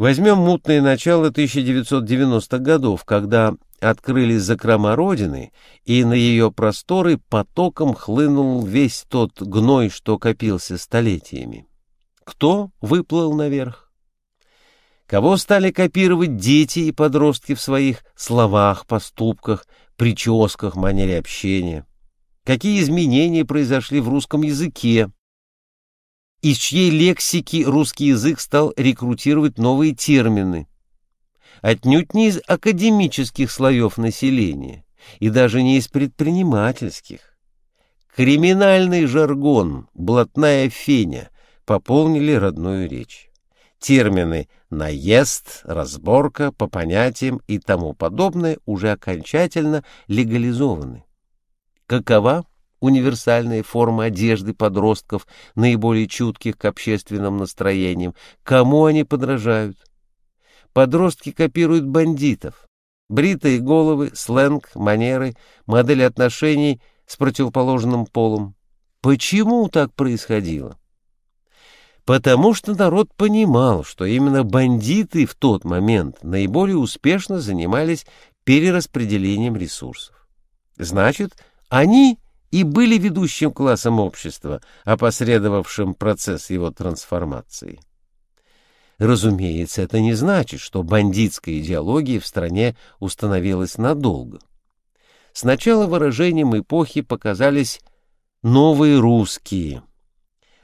Возьмем мутное начало 1990-х годов, когда открылись закрома Родины, и на ее просторы потоком хлынул весь тот гной, что копился столетиями. Кто выплыл наверх? Кого стали копировать дети и подростки в своих словах, поступках, прическах, манере общения? Какие изменения произошли в русском языке? Из чьей лексики русский язык стал рекрутировать новые термины? Отнюдь не из академических слоев населения и даже не из предпринимательских. Криминальный жаргон, блатная феня пополнили родную речь. Термины «наезд», «разборка», «по понятиям» и тому подобное уже окончательно легализованы. Какова универсальная форма одежды подростков, наиболее чутких к общественным настроениям? Кому они подражают? Подростки копируют бандитов. Бритые головы, сленг, манеры, модели отношений с противоположным полом. Почему так происходило? Потому что народ понимал, что именно бандиты в тот момент наиболее успешно занимались перераспределением ресурсов. Значит, они и были ведущим классом общества, опосредовавшим процесс его трансформации. Разумеется, это не значит, что бандитская идеология в стране установилась надолго. Сначала выражением эпохи показались «новые русские»,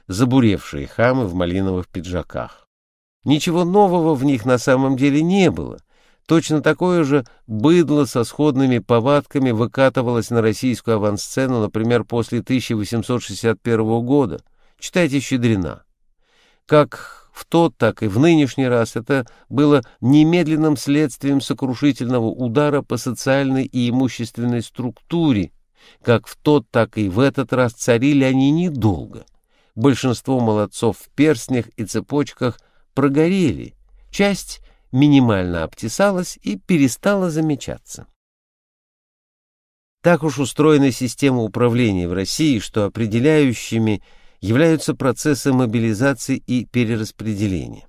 забуревшие хамы в малиновых пиджаках. Ничего нового в них на самом деле не было, Точно такое же быдло со сходными повадками выкатывалось на российскую авансцену, например, после 1861 года. Читайте «Щедрина». Как в тот, так и в нынешний раз это было немедленным следствием сокрушительного удара по социальной и имущественной структуре. Как в тот, так и в этот раз царили они недолго. Большинство молодцов в перстнях и цепочках прогорели. Часть минимально обтесалась и перестала замечаться. Так уж устроена система управления в России, что определяющими являются процессы мобилизации и перераспределения,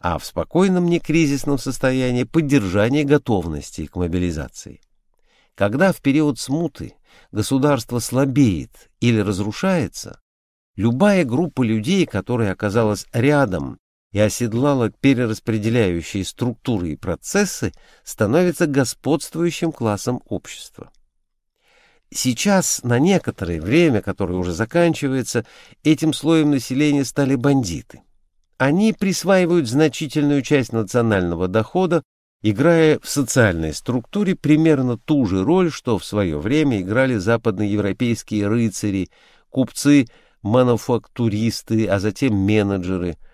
а в спокойном некризисном состоянии поддержание готовности к мобилизации. Когда в период смуты государство слабеет или разрушается, любая группа людей, которая оказалась рядом и оседлала перераспределяющие структуры и процессы, становится господствующим классом общества. Сейчас, на некоторое время, которое уже заканчивается, этим слоем населения стали бандиты. Они присваивают значительную часть национального дохода, играя в социальной структуре примерно ту же роль, что в свое время играли западноевропейские рыцари, купцы-мануфактуристы, а затем менеджеры –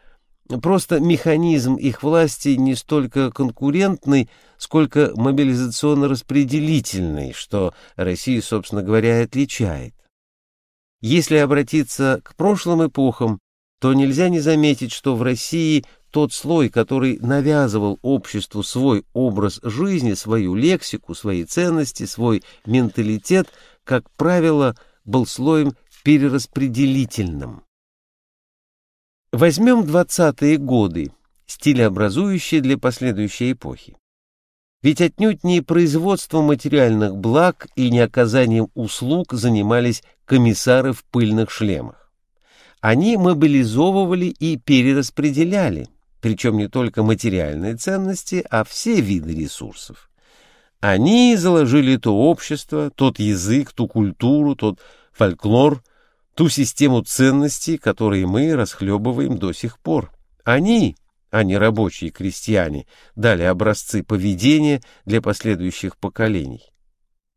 Просто механизм их власти не столько конкурентный, сколько мобилизационно-распределительный, что Россию, собственно говоря, отличает. Если обратиться к прошлым эпохам, то нельзя не заметить, что в России тот слой, который навязывал обществу свой образ жизни, свою лексику, свои ценности, свой менталитет, как правило, был слоем перераспределительным. Возьмем двадцатые годы, стилеобразующие для последующей эпохи. Ведь отнюдь не производством материальных благ и не оказанием услуг занимались комиссары в пыльных шлемах. Они мобилизовывали и перераспределяли, причем не только материальные ценности, а все виды ресурсов. Они заложили то общество, тот язык, ту культуру, тот фольклор – ту систему ценностей, которые мы расхлебываем до сих пор. Они, а не рабочие крестьяне, дали образцы поведения для последующих поколений.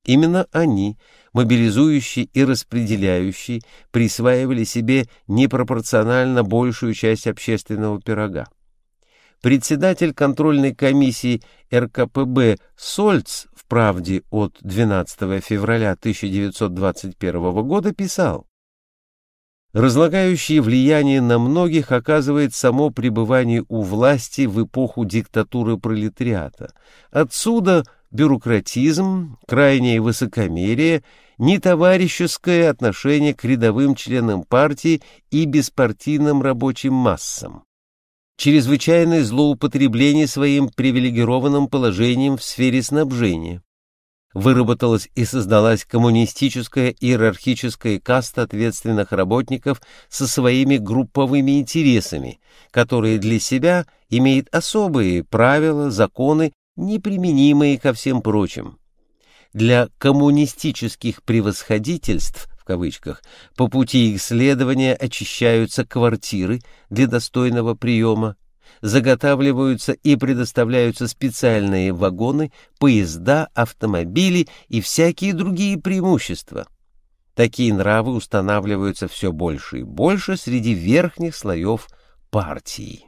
Именно они, мобилизующие и распределяющие, присваивали себе непропорционально большую часть общественного пирога. Председатель контрольной комиссии РКПБ Сольц в «Правде» от 12 февраля 1921 года писал Разлагающее влияние на многих оказывает само пребывание у власти в эпоху диктатуры пролетариата. Отсюда бюрократизм, крайнее высокомерие, нетоварищеское отношение к рядовым членам партии и беспартийным рабочим массам. чрезвычайное злоупотребление своим привилегированным положением в сфере снабжения. Выработалась и создалась коммунистическая иерархическая каста ответственных работников со своими групповыми интересами, которые для себя имеют особые правила, законы, неприменимые ко всем прочим. Для коммунистических превосходительств в кавычках, по пути их следования очищаются квартиры для достойного приема, заготавливаются и предоставляются специальные вагоны, поезда, автомобили и всякие другие преимущества. Такие нравы устанавливаются все больше и больше среди верхних слоев партии.